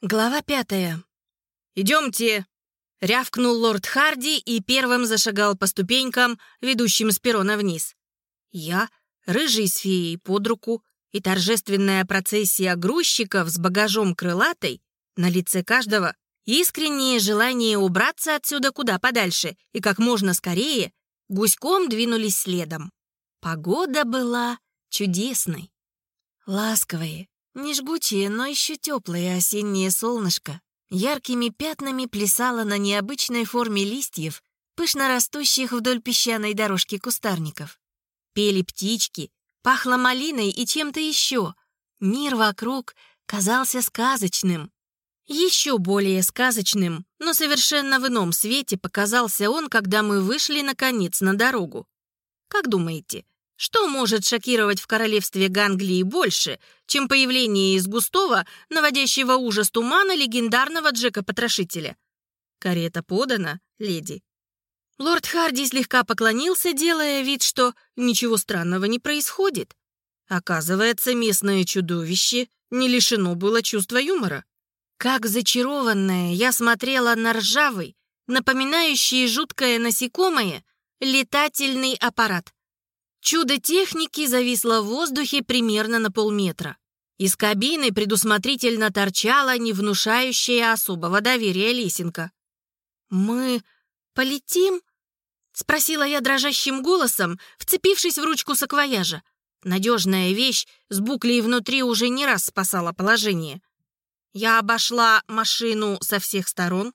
Глава пятая. «Идемте!» — рявкнул лорд Харди и первым зашагал по ступенькам, ведущим с перона вниз. Я, рыжий с феей под руку и торжественная процессия грузчиков с багажом крылатой, на лице каждого искреннее желание убраться отсюда куда подальше и как можно скорее, гуськом двинулись следом. Погода была чудесной. Ласковые, не жгучее, но еще теплое осеннее солнышко яркими пятнами плясало на необычной форме листьев, пышно растущих вдоль песчаной дорожки кустарников. Пели птички, пахло малиной и чем-то еще. Мир вокруг казался сказочным. Еще более сказочным, но совершенно в ином свете показался он, когда мы вышли, наконец, на дорогу. Как думаете, что может шокировать в королевстве Ганглии больше, чем появление из густого, наводящего ужас тумана легендарного Джека-потрошителя? Карета подана, леди. Лорд Харди слегка поклонился, делая вид, что ничего странного не происходит. Оказывается, местное чудовище не лишено было чувства юмора. Как зачарованная, я смотрела на ржавый, напоминающий жуткое насекомое, летательный аппарат. Чудо техники зависло в воздухе примерно на полметра. Из кабины предусмотрительно торчала не внушающая особого доверия лесенка. «Мы полетим?» — спросила я дрожащим голосом, вцепившись в ручку саквояжа. Надежная вещь с буклей внутри уже не раз спасала положение. Я обошла машину со всех сторон,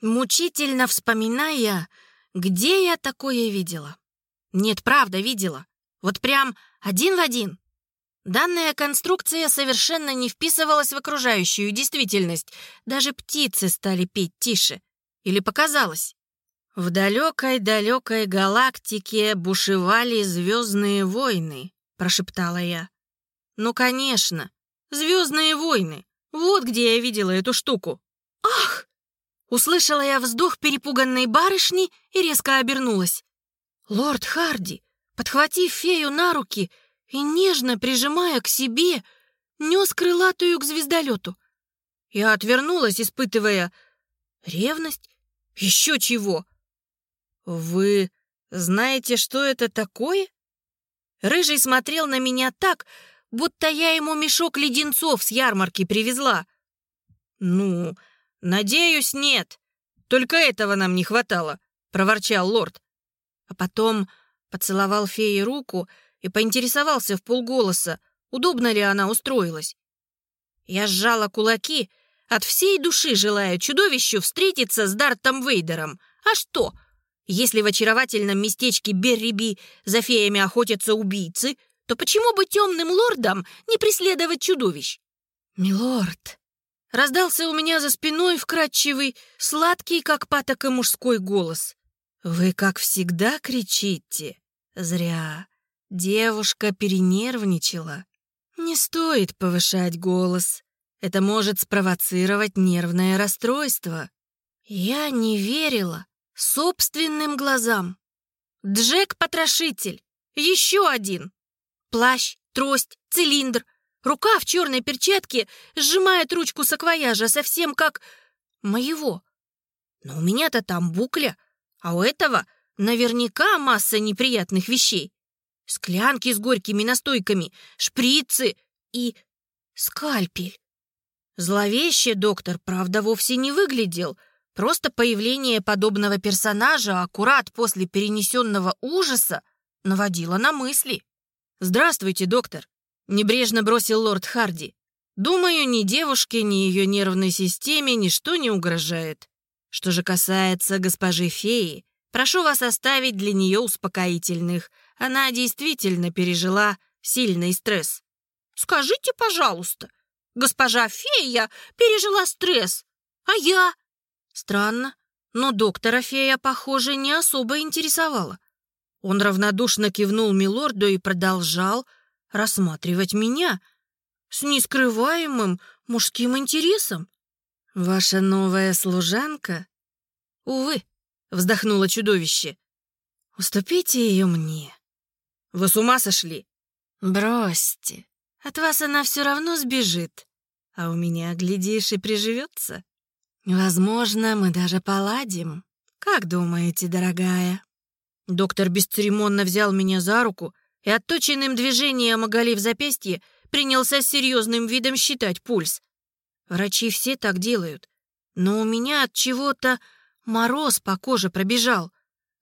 мучительно вспоминая, где я такое видела. Нет, правда, видела. Вот прям один в один. Данная конструкция совершенно не вписывалась в окружающую действительность. Даже птицы стали петь тише. Или показалось? В далекой-далекой галактике бушевали звездные войны, прошептала я. Ну, конечно, звездные войны. Вот где я видела эту штуку. Ах! Услышала я вздох перепуганной барышни и резко обернулась. Лорд Харди, подхватив фею на руки и нежно прижимая к себе, нес крылатую к звездолету. Я отвернулась, испытывая ревность. Еще чего? Вы знаете, что это такое? Рыжий смотрел на меня так, будто я ему мешок леденцов с ярмарки привезла. Ну, надеюсь, нет. Только этого нам не хватало, проворчал лорд а потом поцеловал фее руку и поинтересовался в полголоса, удобно ли она устроилась. Я сжала кулаки, от всей души желая чудовищу встретиться с Дартом Вейдером. А что, если в очаровательном местечке Берриби за феями охотятся убийцы, то почему бы темным лордам не преследовать чудовищ? «Милорд!» Раздался у меня за спиной вкрадчивый, сладкий, как патока мужской голос. «Вы, как всегда, кричите. Зря. Девушка перенервничала. Не стоит повышать голос. Это может спровоцировать нервное расстройство». Я не верила собственным глазам. Джек-потрошитель. Еще один. Плащ, трость, цилиндр. Рука в черной перчатке сжимает ручку саквояжа совсем как моего. Но у меня-то там букля, а у этого наверняка масса неприятных вещей. Склянки с горькими настойками, шприцы и скальпель. Зловеще доктор, правда, вовсе не выглядел. Просто появление подобного персонажа аккурат после перенесенного ужаса наводило на мысли. «Здравствуйте, доктор», — небрежно бросил лорд Харди. «Думаю, ни девушке, ни ее нервной системе ничто не угрожает. Что же касается госпожи феи, прошу вас оставить для нее успокоительных. Она действительно пережила сильный стресс. Скажите, пожалуйста, госпожа фея пережила стресс, а я? Странно, но доктора фея, похоже, не особо интересовала. Он равнодушно кивнул милорду и продолжал рассматривать меня с нескрываемым мужским интересом. «Ваша новая служанка?» «Увы», — вздохнуло чудовище. «Уступите ее мне». «Вы с ума сошли?» «Бросьте. От вас она все равно сбежит. а у меня, глядишь, и приживется. Возможно, мы даже поладим. Как думаете, дорогая?» Доктор бесцеремонно взял меня за руку и отточенным движением, оголив запястье, принялся с серьезным видом считать пульс. Врачи все так делают. Но у меня от чего-то мороз по коже пробежал.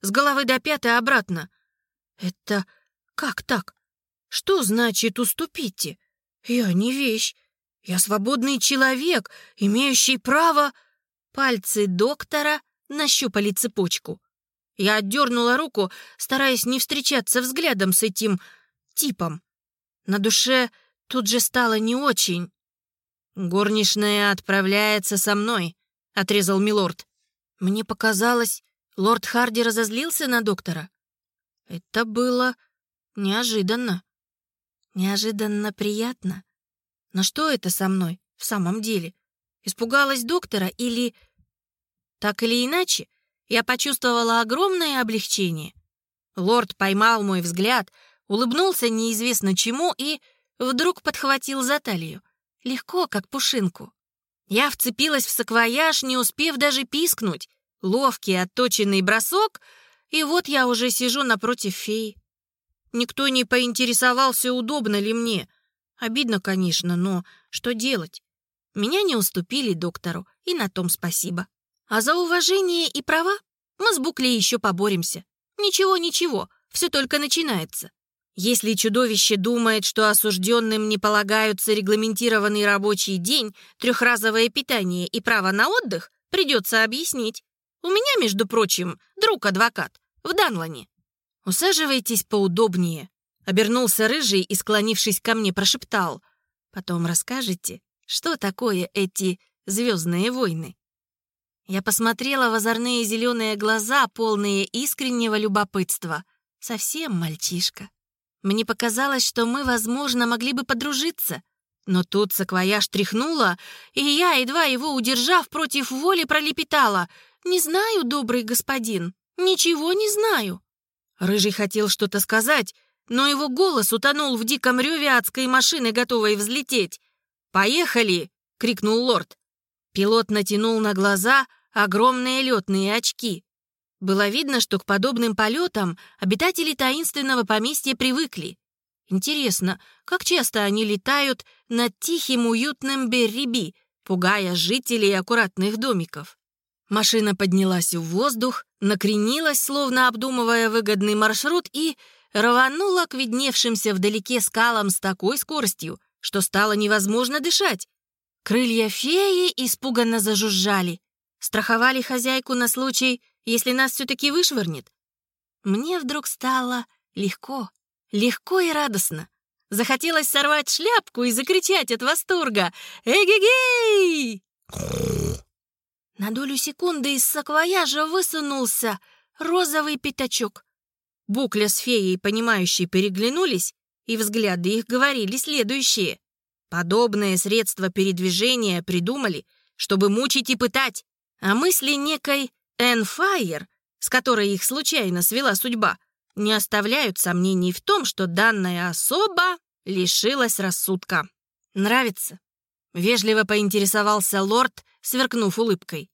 С головы до пятой обратно. Это как так? Что значит «уступите»? Я не вещь. Я свободный человек, имеющий право... Пальцы доктора нащупали цепочку. Я отдернула руку, стараясь не встречаться взглядом с этим типом. На душе тут же стало не очень. «Горничная отправляется со мной», — отрезал милорд. Мне показалось, лорд Харди разозлился на доктора. Это было неожиданно. Неожиданно приятно. Но что это со мной в самом деле? Испугалась доктора или... Так или иначе, я почувствовала огромное облегчение. Лорд поймал мой взгляд, улыбнулся неизвестно чему и вдруг подхватил за талию. Легко, как пушинку. Я вцепилась в саквояж, не успев даже пискнуть. Ловкий отточенный бросок, и вот я уже сижу напротив феи. Никто не поинтересовался, удобно ли мне. Обидно, конечно, но что делать? Меня не уступили доктору, и на том спасибо. А за уважение и права мы с Букли еще поборемся. Ничего-ничего, все только начинается. Если чудовище думает, что осужденным не полагаются регламентированный рабочий день, трехразовое питание и право на отдых, придется объяснить. У меня, между прочим, друг-адвокат в Данлане. «Усаживайтесь поудобнее», — обернулся рыжий и, склонившись ко мне, прошептал. «Потом расскажете, что такое эти звездные войны?» Я посмотрела в озорные зеленые глаза, полные искреннего любопытства. Совсем мальчишка. Мне показалось, что мы, возможно, могли бы подружиться. Но тут саквояж тряхнула, и я, едва его удержав, против воли пролепетала. «Не знаю, добрый господин, ничего не знаю». Рыжий хотел что-то сказать, но его голос утонул в диком реве адской машины, готовой взлететь. «Поехали!» — крикнул лорд. Пилот натянул на глаза огромные летные очки. Было видно, что к подобным полетам обитатели таинственного поместья привыкли. Интересно, как часто они летают над тихим уютным Берриби, пугая жителей аккуратных домиков? Машина поднялась в воздух, накренилась, словно обдумывая выгодный маршрут, и рванула к видневшимся вдалеке скалам с такой скоростью, что стало невозможно дышать. Крылья феи испуганно зажужжали. Страховали хозяйку на случай, если нас все-таки вышвырнет? Мне вдруг стало легко, легко и радостно. Захотелось сорвать шляпку и закричать от восторга «Эгегей!». На долю секунды из саквояжа высунулся розовый пятачок. Букля с феей, понимающие, переглянулись, и взгляды их говорили следующее. Подобное средство передвижения придумали, чтобы мучить и пытать, а мысли некой Энн Файер, с которой их случайно свела судьба, не оставляют сомнений в том, что данная особа лишилась рассудка. «Нравится?» — вежливо поинтересовался лорд, сверкнув улыбкой.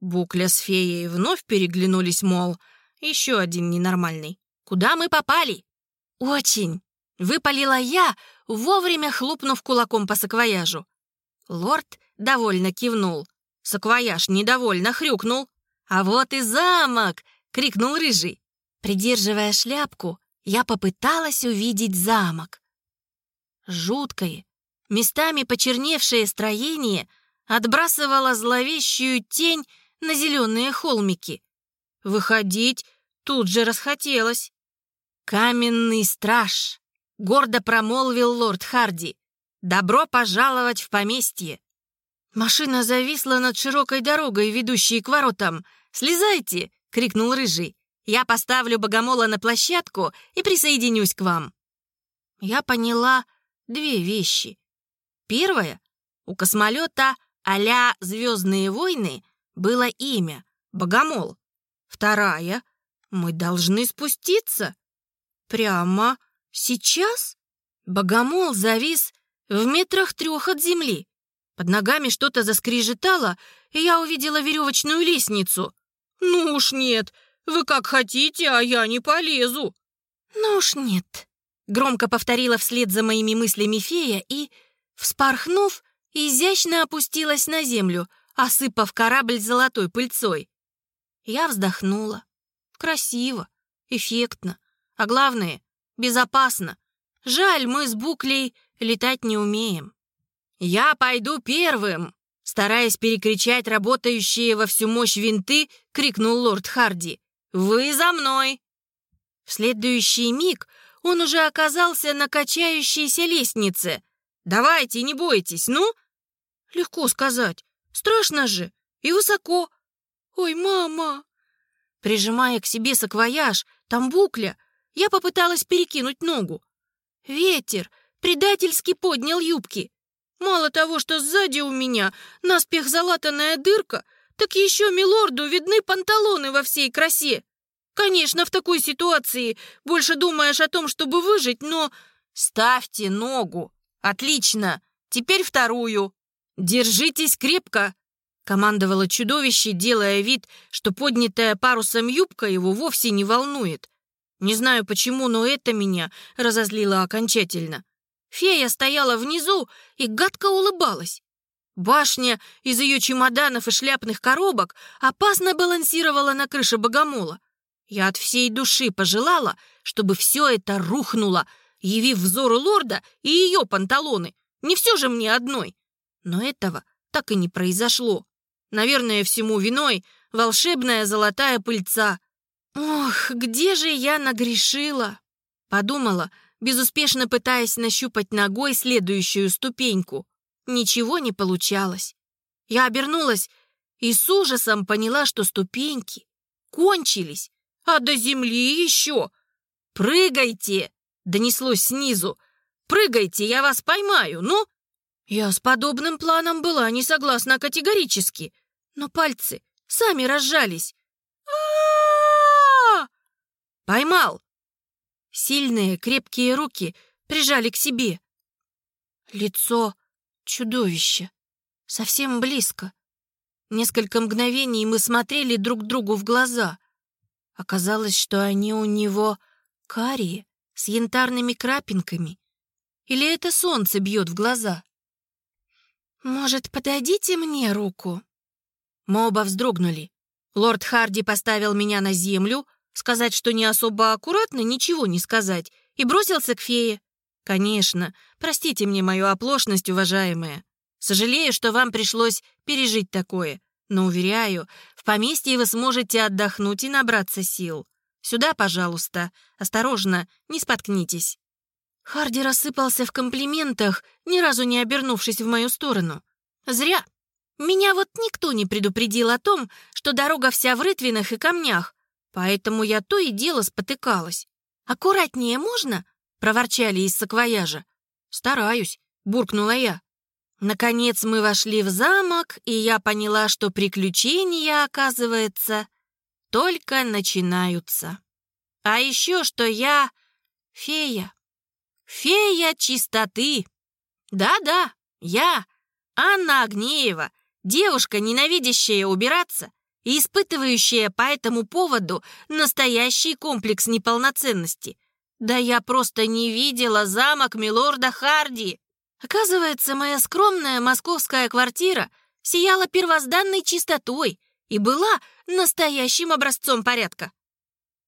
Букля с феей вновь переглянулись, мол, еще один ненормальный. «Куда мы попали?» «Очень!» — выпалила я, вовремя хлопнув кулаком по саквояжу. Лорд довольно кивнул. Саквояж недовольно хрюкнул. «А вот и замок!» — крикнул Рыжий. Придерживая шляпку, я попыталась увидеть замок. Жуткое, местами почерневшее строение отбрасывало зловещую тень на зеленые холмики. Выходить тут же расхотелось. «Каменный страж!» — гордо промолвил лорд Харди. «Добро пожаловать в поместье!» Машина зависла над широкой дорогой, ведущей к воротам — «Слезайте!» — крикнул Рыжий. «Я поставлю богомола на площадку и присоединюсь к вам». Я поняла две вещи. Первое. У космолета а-ля «Звездные войны» было имя — Богомол. Вторая. Мы должны спуститься. Прямо сейчас? Богомол завис в метрах трех от земли. Под ногами что-то заскрежетало, и я увидела веревочную лестницу. «Ну уж нет, вы как хотите, а я не полезу». «Ну уж нет», — громко повторила вслед за моими мыслями фея и, вспорхнув, изящно опустилась на землю, осыпав корабль золотой пыльцой. Я вздохнула. Красиво, эффектно, а главное, безопасно. Жаль, мы с Буклей летать не умеем. «Я пойду первым!» Стараясь перекричать работающие во всю мощь винты, крикнул лорд Харди. «Вы за мной!» В следующий миг он уже оказался на качающейся лестнице. «Давайте, не бойтесь, ну?» «Легко сказать. Страшно же. И высоко. Ой, мама!» Прижимая к себе саквояж, там букля, я попыталась перекинуть ногу. Ветер предательски поднял юбки. Мало того, что сзади у меня наспех залатанная дырка, так еще милорду видны панталоны во всей красе. Конечно, в такой ситуации больше думаешь о том, чтобы выжить, но... Ставьте ногу. Отлично. Теперь вторую. Держитесь крепко. Командовало чудовище, делая вид, что поднятая парусом юбка его вовсе не волнует. Не знаю почему, но это меня разозлило окончательно. Фея стояла внизу и гадко улыбалась. Башня из ее чемоданов и шляпных коробок опасно балансировала на крыше богомола. Я от всей души пожелала, чтобы все это рухнуло, явив взору лорда и ее панталоны. Не все же мне одной. Но этого так и не произошло. Наверное, всему виной волшебная золотая пыльца. Ох, где же я нагрешила? Подумала, безуспешно пытаясь нащупать ногой следующую ступеньку. Ничего не получалось. Я обернулась и с ужасом поняла, что ступеньки кончились, а до земли еще. «Прыгайте!» — донеслось снизу. «Прыгайте, я вас поймаю, ну!» Я с подобным планом была не согласна категорически, но пальцы сами разжались. а Поймал! Сильные, крепкие руки прижали к себе. Лицо чудовища. Совсем близко. Несколько мгновений мы смотрели друг другу в глаза. Оказалось, что они у него карие, с янтарными крапинками. Или это солнце бьет в глаза? «Может, подадите мне руку?» Мы оба вздрогнули. Лорд Харди поставил меня на землю, Сказать, что не особо аккуратно, ничего не сказать. И бросился к фее. Конечно, простите мне мою оплошность, уважаемая. Сожалею, что вам пришлось пережить такое. Но, уверяю, в поместье вы сможете отдохнуть и набраться сил. Сюда, пожалуйста. Осторожно, не споткнитесь». Харди рассыпался в комплиментах, ни разу не обернувшись в мою сторону. «Зря. Меня вот никто не предупредил о том, что дорога вся в рытвинах и камнях, Поэтому я то и дело спотыкалась. «Аккуратнее можно?» — проворчали из саквояжа. «Стараюсь», — буркнула я. Наконец мы вошли в замок, и я поняла, что приключения, оказывается, только начинаются. А еще, что я фея. Фея чистоты. Да-да, я, Анна Агнеева, девушка, ненавидящая убираться, и испытывающая по этому поводу настоящий комплекс неполноценности. Да я просто не видела замок милорда Харди. Оказывается, моя скромная московская квартира сияла первозданной чистотой и была настоящим образцом порядка.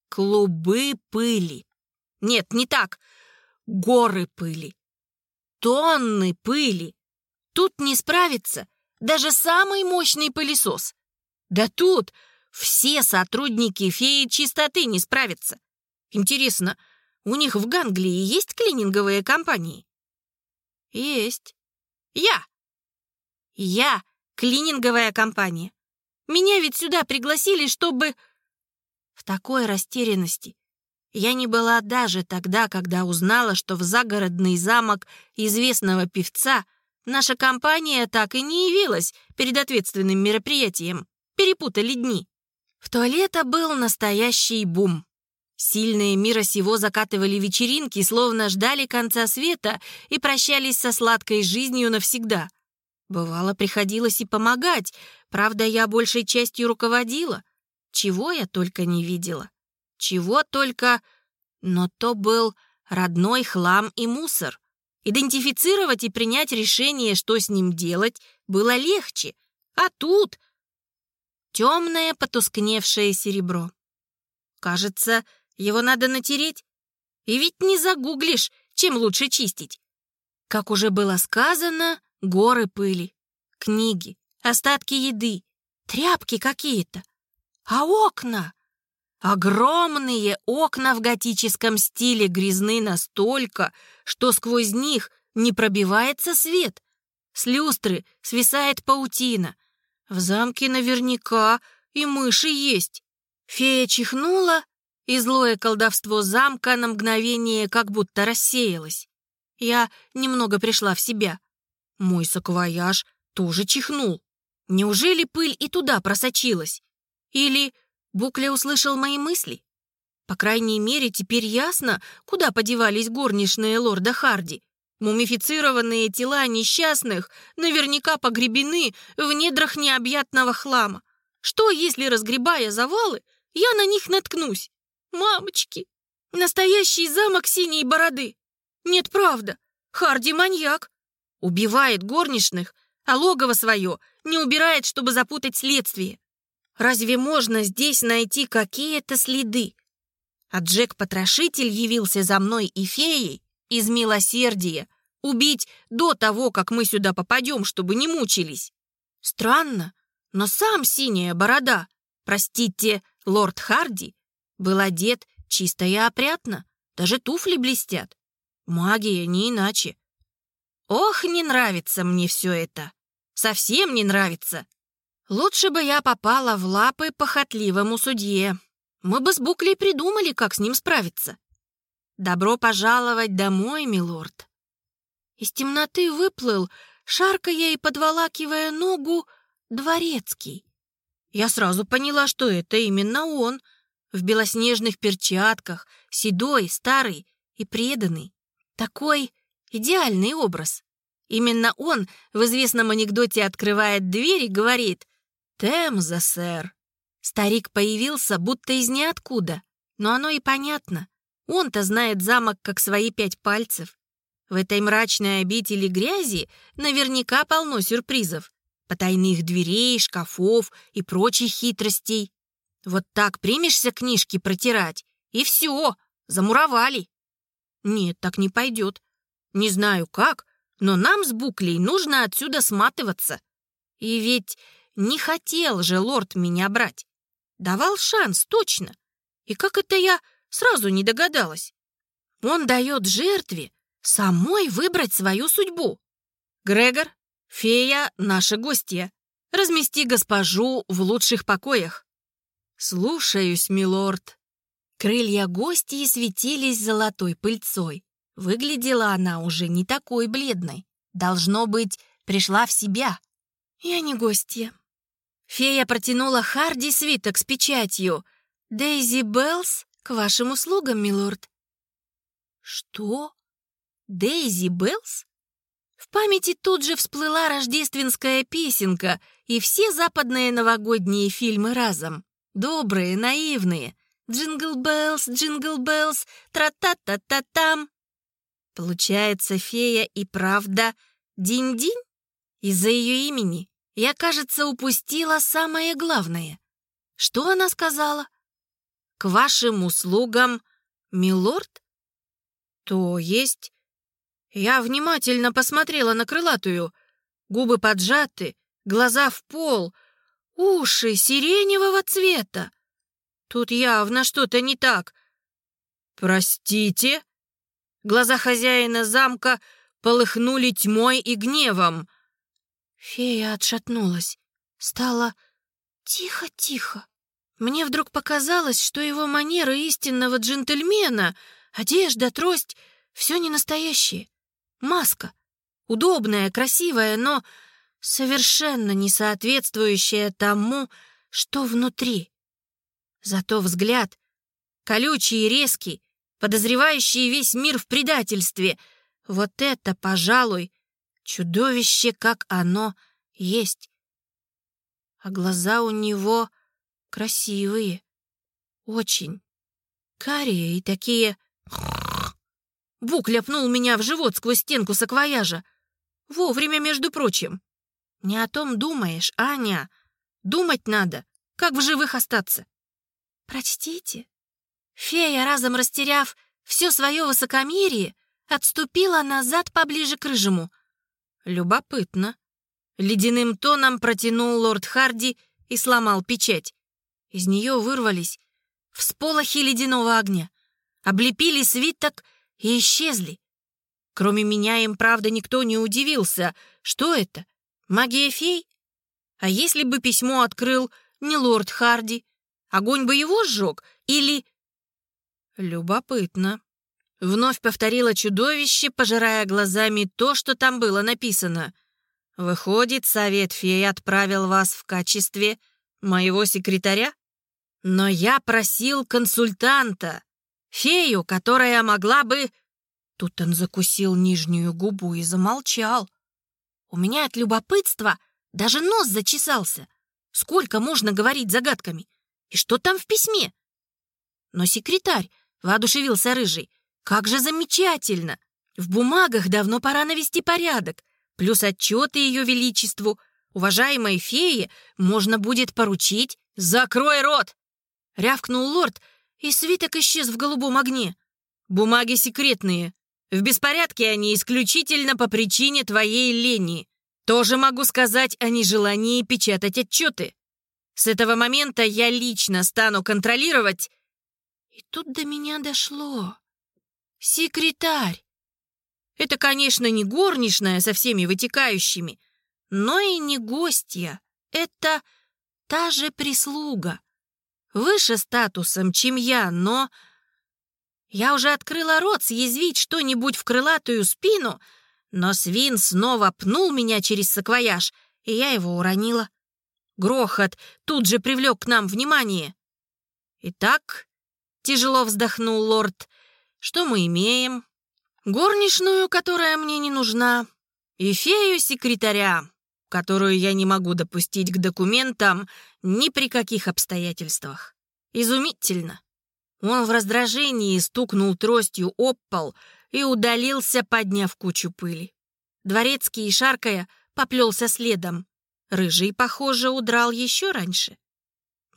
Клубы пыли. Нет, не так. Горы пыли. Тонны пыли. Тут не справится даже самый мощный пылесос. Да тут все сотрудники феи чистоты не справятся. Интересно, у них в Ганглии есть клининговые компании? Есть. Я. Я клининговая компания. Меня ведь сюда пригласили, чтобы... В такой растерянности я не была даже тогда, когда узнала, что в загородный замок известного певца наша компания так и не явилась перед ответственным мероприятием перепутали дни. В туалета был настоящий бум. Сильные мира сего закатывали вечеринки, словно ждали конца света и прощались со сладкой жизнью навсегда. Бывало, приходилось и помогать, правда, я большей частью руководила. Чего я только не видела. Чего только... Но то был родной хлам и мусор. Идентифицировать и принять решение, что с ним делать, было легче. А тут темное потускневшее серебро. Кажется, его надо натереть. И ведь не загуглишь, чем лучше чистить. Как уже было сказано, горы пыли, книги, остатки еды, тряпки какие-то. А окна? Огромные окна в готическом стиле грязны настолько, что сквозь них не пробивается свет. С люстры свисает паутина. В замке наверняка и мыши есть. Фея чихнула, и злое колдовство замка на мгновение как будто рассеялось. Я немного пришла в себя. Мой саквояж тоже чихнул. Неужели пыль и туда просочилась? Или Букля услышал мои мысли? По крайней мере, теперь ясно, куда подевались горничные лорда Харди. Мумифицированные тела несчастных наверняка погребены в недрах необъятного хлама. Что, если, разгребая завалы, я на них наткнусь? Мамочки! Настоящий замок синей бороды! Нет, правда, Харди маньяк. Убивает горничных, а логово свое не убирает, чтобы запутать следствие. Разве можно здесь найти какие-то следы? А Джек-потрошитель явился за мной и феей из милосердия убить до того, как мы сюда попадем, чтобы не мучились. Странно, но сам синяя борода, простите, лорд Харди, был одет чисто и опрятно, даже туфли блестят. Магия не иначе. Ох, не нравится мне все это. Совсем не нравится. Лучше бы я попала в лапы похотливому судье. Мы бы с Буклей придумали, как с ним справиться. Добро пожаловать домой, милорд. Из темноты выплыл, шаркая и подволакивая ногу, дворецкий. Я сразу поняла, что это именно он, в белоснежных перчатках, седой, старый и преданный. Такой идеальный образ. Именно он в известном анекдоте открывает дверь и говорит «Темза, сэр». Старик появился будто из ниоткуда, но оно и понятно. Он-то знает замок как свои пять пальцев. В этой мрачной обители грязи наверняка полно сюрпризов, потайных дверей, шкафов и прочих хитростей. Вот так примешься книжки протирать, и все, замуровали. Нет, так не пойдет. Не знаю как, но нам с Буклей нужно отсюда сматываться. И ведь не хотел же лорд меня брать. Давал шанс, точно. И как это я сразу не догадалась? Он дает жертве самой выбрать свою судьбу. Грегор, фея, наша гостья. Размести госпожу в лучших покоях. Слушаюсь, милорд. Крылья гостьи светились золотой пыльцой. Выглядела она уже не такой бледной. Должно быть, пришла в себя. Я не гостья. Фея протянула Харди свиток с печатью. «Дейзи Беллс к вашим услугам, милорд». «Что? Дейзи Беллс?» В памяти тут же всплыла рождественская песенка и все западные новогодние фильмы разом. Добрые, наивные. «Jingle Bells, Jingle Bells, тра-та-та-та-там». Получается, фея и правда Динь-Динь? Из-за ее имени я, кажется, упустила самое главное. Что она сказала? К вашим услугам, милорд? То есть... Я внимательно посмотрела на крылатую. Губы поджаты, глаза в пол, уши сиреневого цвета. Тут явно что-то не так. «Простите?» Глаза хозяина замка полыхнули тьмой и гневом. Фея отшатнулась. Стало тихо-тихо. Мне вдруг показалось, что его манера истинного джентльмена, одежда, трость — все не настоящее. Маска. Удобная, красивая, но совершенно не соответствующая тому, что внутри. Зато взгляд, колючий и резкий, подозревающий весь мир в предательстве, вот это, пожалуй, Чудовище, как оно есть. А глаза у него красивые. Очень. Карие и такие... Бук ляпнул меня в живот сквозь стенку саквояжа. Вовремя, между прочим. Не о том думаешь, Аня. Думать надо, как в живых остаться. Прочтите. Фея, разом растеряв все свое высокомерие, отступила назад поближе к рыжему. Любопытно. Ледяным тоном протянул лорд Харди и сломал печать. Из нее вырвались всполохи ледяного огня, облепили свиток и исчезли. Кроме меня им, правда, никто не удивился. Что это? Магия фей? А если бы письмо открыл не лорд Харди? Огонь бы его сжег? Или... Любопытно. Вновь повторила чудовище, пожирая глазами то, что там было написано. Выходит, совет фей отправил вас в качестве моего секретаря? Но я просил консультанта, фею, которая могла бы... Тут он закусил нижнюю губу и замолчал. У меня от любопытства даже нос зачесался. Сколько можно говорить загадками? И что там в письме? Но секретарь, воодушевился Рыжий, как же замечательно! В бумагах давно пора навести порядок, плюс отчеты Ее Величеству. Уважаемой фее можно будет поручить «Закрой рот!» Рявкнул лорд, и свиток исчез в голубом огне. «Бумаги секретные. В беспорядке они исключительно по причине твоей лени. Тоже могу сказать о нежелании печатать отчеты. С этого момента я лично стану контролировать...» И тут до меня дошло. Секретарь. Это, конечно, не горничная со всеми вытекающими, но и не гостья. Это та же прислуга. Выше статусом, чем я, но... Я уже открыла рот съязвить что-нибудь в крылатую спину, но свин снова пнул меня через саквояж, и я его уронила. Грохот тут же привлек к нам внимание. Итак, тяжело вздохнул лорд, что мы имеем? Горничную, которая мне не нужна, и фею-секретаря, которую я не могу допустить к документам ни при каких обстоятельствах. Изумительно. Он в раздражении стукнул тростью об пол и удалился, подняв кучу пыли. Дворецкий, шаркая, поплелся следом. Рыжий, похоже, удрал еще раньше.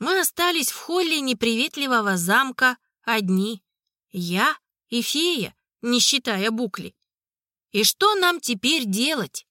Мы остались в холле неприветливого замка одни. Я и фея, не считая букли. И что нам теперь делать?